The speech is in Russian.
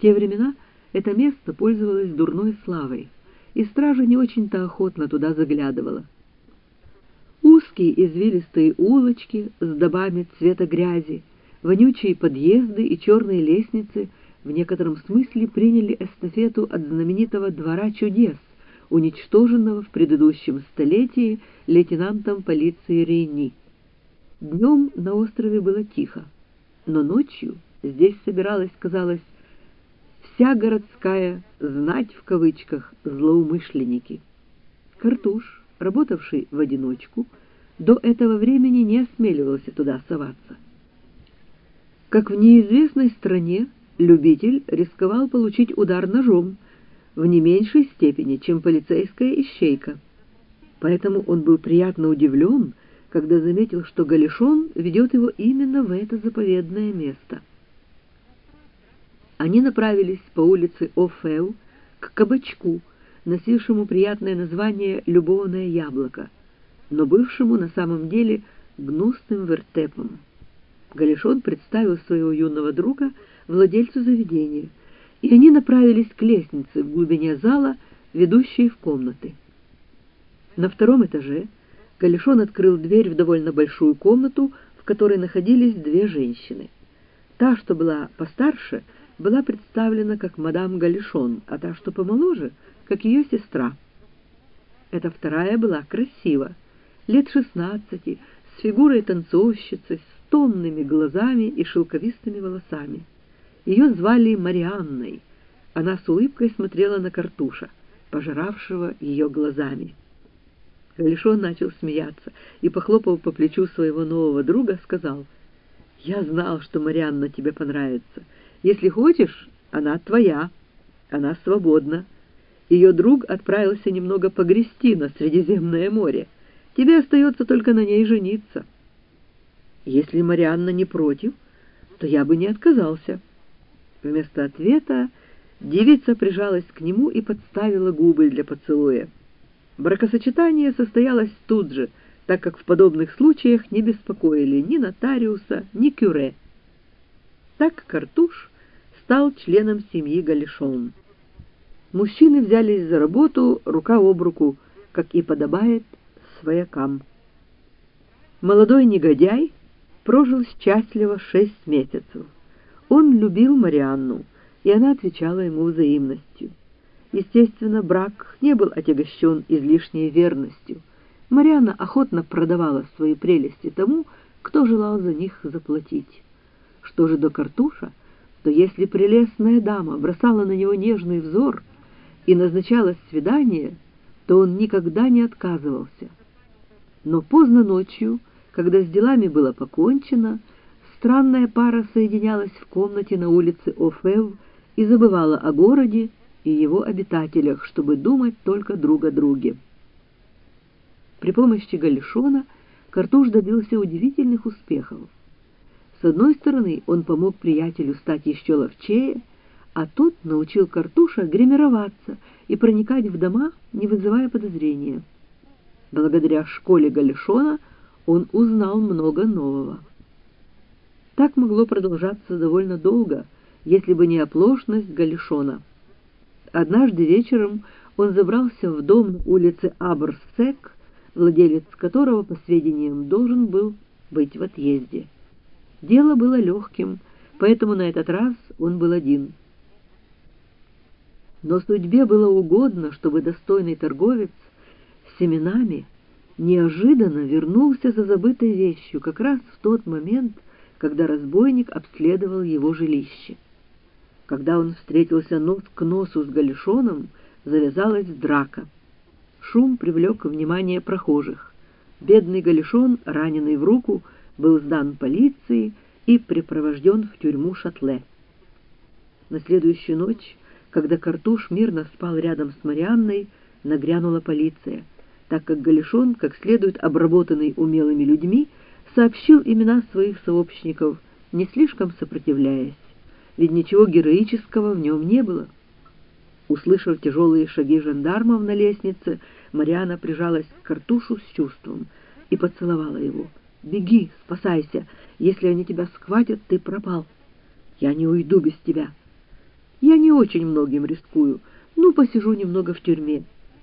В те времена это место пользовалось дурной славой, и стража не очень-то охотно туда заглядывала. Узкие извилистые улочки с добами цвета грязи, вонючие подъезды и черные лестницы в некотором смысле приняли эстафету от знаменитого «двора чудес», уничтоженного в предыдущем столетии лейтенантом полиции Рейни. Днем на острове было тихо, но ночью здесь собиралась, казалось, вся городская «знать» в кавычках злоумышленники. Картуш, работавший в одиночку, до этого времени не осмеливался туда соваться. Как в неизвестной стране, любитель рисковал получить удар ножом в не меньшей степени, чем полицейская ищейка. Поэтому он был приятно удивлен, когда заметил, что Галишон ведет его именно в это заповедное место. Они направились по улице Офеу к кабачку, носившему приятное название «Любовное яблоко», но бывшему на самом деле гнусным вертепом. Галишон представил своего юного друга владельцу заведения, и они направились к лестнице в глубине зала, ведущей в комнаты. На втором этаже Галишон открыл дверь в довольно большую комнату, в которой находились две женщины. Та, что была постарше, была представлена как мадам Галишон, а та, что помоложе, как ее сестра. Эта вторая была красива, лет шестнадцати, с фигурой танцовщицы, с тонными глазами и шелковистыми волосами. Ее звали Марианной. Она с улыбкой смотрела на Картуша, пожиравшего ее глазами. Галишон начал смеяться и, похлопав по плечу своего нового друга, сказал, «Я знал, что Марианна тебе понравится. Если хочешь, она твоя, она свободна. Ее друг отправился немного погрести на Средиземное море. Тебе остается только на ней жениться». «Если Марианна не против, то я бы не отказался». Вместо ответа девица прижалась к нему и подставила губы для поцелуя. Бракосочетание состоялось тут же, так как в подобных случаях не беспокоили ни нотариуса, ни кюре. Так Картуш стал членом семьи Галишон. Мужчины взялись за работу рука об руку, как и подобает своякам. Молодой негодяй прожил счастливо шесть месяцев. Он любил Марианну, и она отвечала ему взаимностью. Естественно, брак не был отягощен излишней верностью. Марианна охотно продавала свои прелести тому, кто желал за них заплатить. Что же до Картуша, то если прелестная дама бросала на него нежный взор и назначала свидание, то он никогда не отказывался. Но поздно ночью, когда с делами было покончено, странная пара соединялась в комнате на улице Офев и забывала о городе и его обитателях, чтобы думать только друг о друге. При помощи Галишона Картуш добился удивительных успехов. С одной стороны, он помог приятелю стать еще ловчее, а тот научил Картуша гримироваться и проникать в дома, не вызывая подозрения. Благодаря школе Галишона он узнал много нового. Так могло продолжаться довольно долго, если бы не оплошность Галишона — Однажды вечером он забрался в дом на улице Абрсек, владелец которого, по сведениям, должен был быть в отъезде. Дело было легким, поэтому на этот раз он был один. Но судьбе было угодно, чтобы достойный торговец с семенами неожиданно вернулся за забытой вещью как раз в тот момент, когда разбойник обследовал его жилище. Когда он встретился нос к носу с Галишоном, завязалась драка. Шум привлек внимание прохожих. Бедный Галишон, раненый в руку, был сдан полиции и припровожден в тюрьму Шатле. На следующую ночь, когда Картуш мирно спал рядом с Марианной, нагрянула полиция, так как Галишон, как следует обработанный умелыми людьми, сообщил имена своих сообщников, не слишком сопротивляясь ведь ничего героического в нем не было. Услышав тяжелые шаги жандармов на лестнице, Мариана прижалась к картушу с чувством и поцеловала его. «Беги, спасайся! Если они тебя схватят, ты пропал. Я не уйду без тебя. Я очень многим рискую. Ну, посижу немного в тюрьме.